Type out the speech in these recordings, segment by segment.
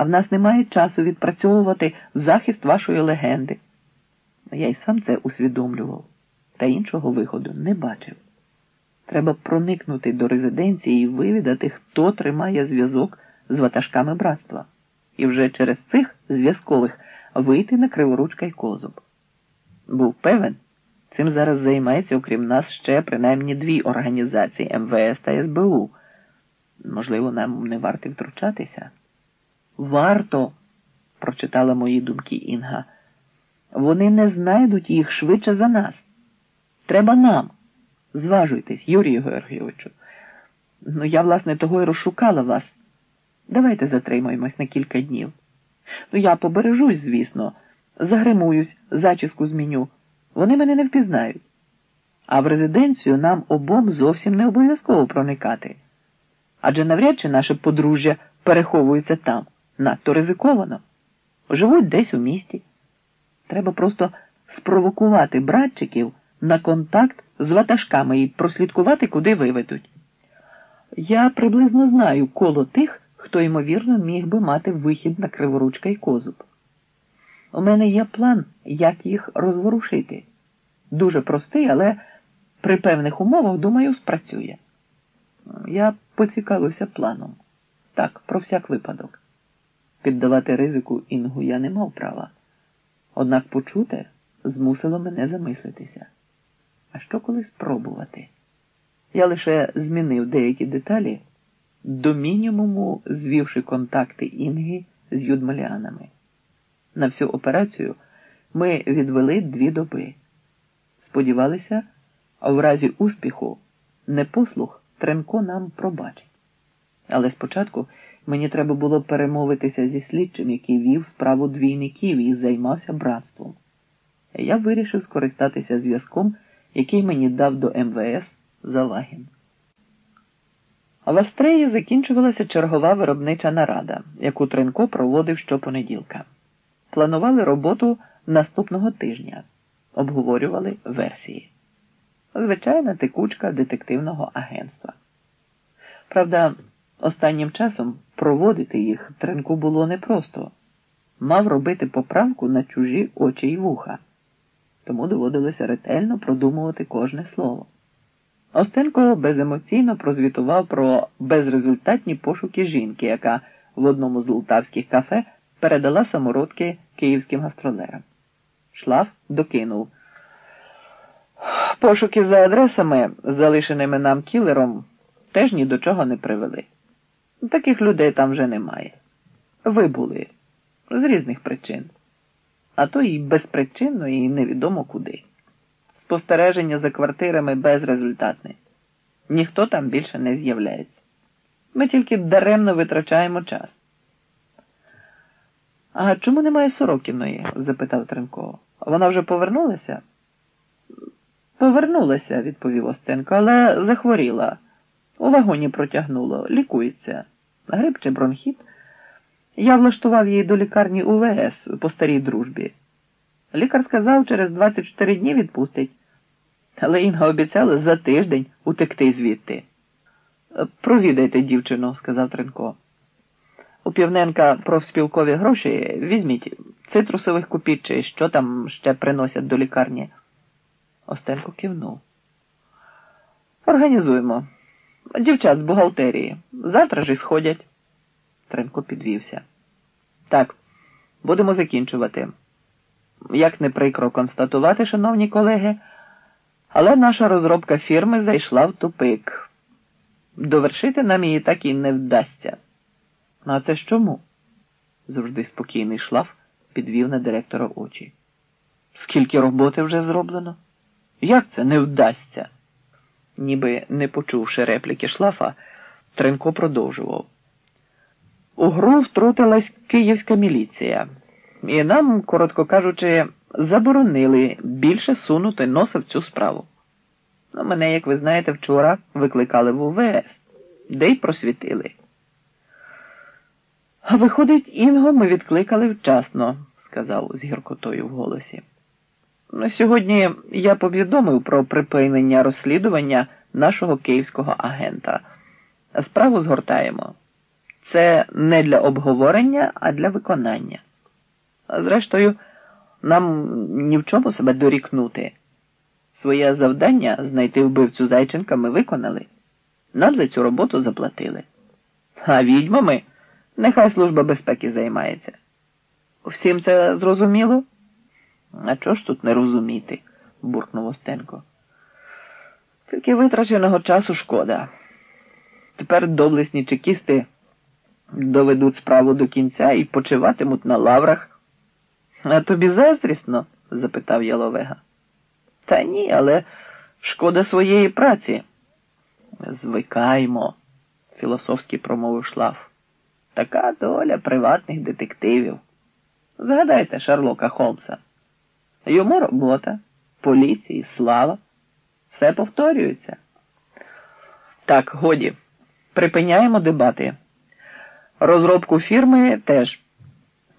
а в нас немає часу відпрацьовувати захист вашої легенди. Я й сам це усвідомлював, та іншого виходу не бачив. Треба проникнути до резиденції і вивідати, хто тримає зв'язок з ватажками братства, і вже через цих зв'язкових вийти на криворучка й козуб. Був певен, цим зараз займається, окрім нас, ще принаймні дві організації МВС та СБУ. Можливо, нам не варто втручатися. Варто, прочитала мої думки Інга. Вони не знайдуть їх швидше за нас. Треба нам. Зважуйтесь, Юрію Георгійовичу. Ну, я, власне, того й розшукала вас. Давайте затримаємось на кілька днів. Ну, я побережусь, звісно, загримуюсь, зачіску зміню. Вони мене не впізнають. А в резиденцію нам обом зовсім не обов'язково проникати. Адже навряд чи наше подружжя переховується там. Надто ризиковано. Живуть десь у місті. Треба просто спровокувати братчиків на контакт з ватажками і прослідкувати, куди виведуть. Я приблизно знаю коло тих, хто, ймовірно, міг би мати вихід на криворучка і козуб. У мене є план, як їх розворушити. Дуже простий, але при певних умовах, думаю, спрацює. Я поцікавився планом. Так, про всяк випадок. Піддавати ризику інгу я не мав права. Однак почуте змусило мене замислитися. А що коли спробувати? Я лише змінив деякі деталі, до мінімуму звівши контакти Інги з юдмаліанами. На всю операцію ми відвели дві доби. Сподівалися, а в разі успіху непослух Тренко нам пробачить. Але спочатку мені треба було перемовитися зі слідчим, який вів справу двійників і займався братством. Я вирішив скористатися зв'язком, який мені дав до МВС Залагін. В Астреї закінчувалася чергова виробнича нарада, яку Тренко проводив щопонеділка. Планували роботу наступного тижня, обговорювали версії. Звичайна текучка детективного агентства. Правда, останнім часом проводити їх Тренку було непросто. Мав робити поправку на чужі очі й вуха, тому доводилося ретельно продумувати кожне слово. Остенко беземоційно прозвітував про безрезультатні пошуки жінки, яка в одному з лултавських кафе передала самородки київським гастролерам. Шлаф докинув. Пошуки за адресами, залишеними нам кілером, теж ні до чого не привели. Таких людей там вже немає. Ви були з різних причин, а то і безпричинно, і невідомо куди. Спостереження за квартирами безрезультатне. Ніхто там більше не з'являється. Ми тільки даремно витрачаємо час. А чому немає Сорокіної? запитав Тренко. Вона вже повернулася? Повернулася, відповів Остенко, але захворіла. У вагоні протягнуло, лікується. Грип чи бронхіт. Я влаштував її до лікарні УВС по старій дружбі. Лікар сказав, через 24 дні відпустить. Але Інга обіцяла за тиждень утекти звідти. Провідайте, дівчину, сказав Тренко. У Півненка профспілкові гроші візьміть цитрусових купіть чи що там ще приносять до лікарні. Остенко кивнув. Організуємо. Дівчат з бухгалтерії. Завтра ж і сходять. Тренко підвівся. Так, будемо закінчувати. Як не прикро констатувати, шановні колеги, але наша розробка фірми зайшла в тупик. Довершити нам її так і не вдасться. Ну, а це ж чому? Завжди спокійний шлаф підвів на директора очі. Скільки роботи вже зроблено? Як це не вдасться? Ніби не почувши репліки шлафа, Тренко продовжував. У гру втрутилась київська міліція, і нам, коротко кажучи, заборонили більше сунути носа в цю справу. Ну, мене, як ви знаєте, вчора викликали в УВС, де й просвітили. А виходить, Інго ми відкликали вчасно, сказав з гіркотою в голосі. Сьогодні я повідомив про припинення розслідування нашого київського агента. Справу згортаємо. це не для обговорення, а для виконання. А зрештою, нам ні в чому себе дорікнути. Своє завдання знайти вбивцю Зайченка ми виконали. Нам за цю роботу заплатили. А відьмами нехай Служба безпеки займається. Всім це зрозуміло? А чого ж тут не розуміти? буркнув Остенко. Тільки витраченого часу шкода. Тепер доблесні чекісти доведуть справу до кінця і почиватимуть на лаврах. А тобі заздрісно? запитав Яловега. Та ні, але шкода своєї праці. Звикаймо, філософськи промовив Шлаф. Така доля приватних детективів. Згадайте Шарлока Холмса. Йому робота, поліції, слава. Все повторюється. Так, годі, припиняємо дебати. Розробку фірми теж.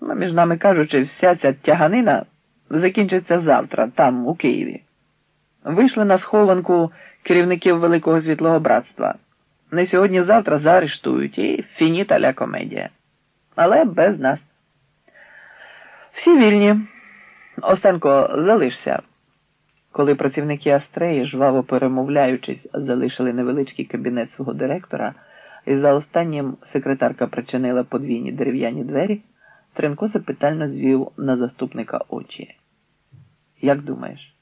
Ну, між нами кажучи, вся ця тяганина закінчиться завтра, там, у Києві. Вийшли на схованку керівників Великого Світлого Братства. Не сьогодні-завтра заарештують і фініта ля комедія. Але без нас. Всі вільні. Остенко, залишся. Коли працівники Астреї, жваво перемовляючись, залишили невеличкий кабінет свого директора, і за останнім секретарка причинила подвійні дерев'яні двері, Тренко запитально звів на заступника очі. Як думаєш,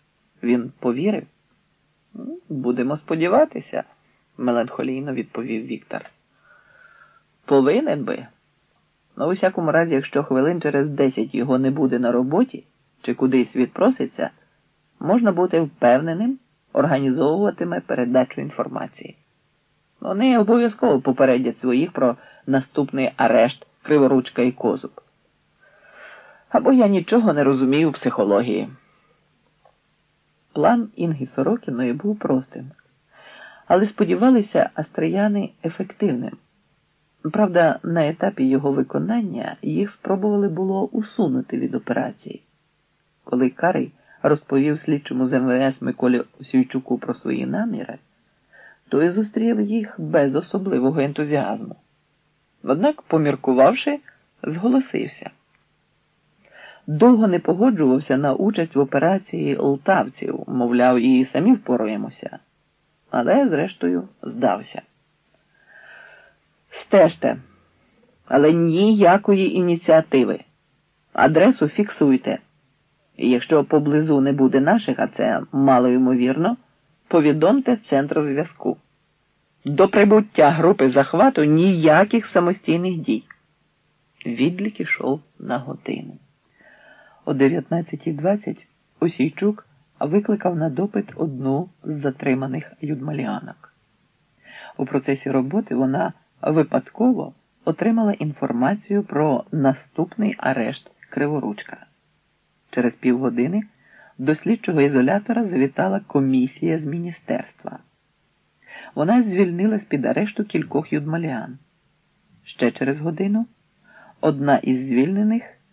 він повірив? Будемо сподіватися, меланхолійно відповів Віктор. Повинен би. Ну, у всякому разі, якщо хвилин через десять його не буде на роботі чи кудись відпроситься, можна бути впевненим, організовуватиме передачу інформації. Вони обов'язково попередять своїх про наступний арешт Криворучка і Козуб. Або я нічого не розумію в психології. План Інги Сорокіної був простим, але сподівалися астрияни ефективним. Правда, на етапі його виконання їх спробували було усунути від операції. Коли Карий розповів слідчому з МВС Миколі Сюйчуку про свої наміри, той зустрів їх без особливого ентузіазму. Однак, поміркувавши, зголосився. Довго не погоджувався на участь в операції лтавців, мовляв, і самі впораємося, але, зрештою, здався. Стежте, але ніякої ініціативи. Адресу фіксуйте. Якщо поблизу не буде наших, а це мало ймовірно, повідомте центр зв'язку. До прибуття групи захвату ніяких самостійних дій. Відлік ішов на годину. О 19.20 Осійчук викликав на допит одну з затриманих юдмаліанок. У процесі роботи вона випадково отримала інформацію про наступний арешт Криворучка. Через півгодини до слідчого ізолятора завітала комісія з міністерства. Вона звільнила з під арешту кількох юдмаліан. Ще через годину одна із звільнених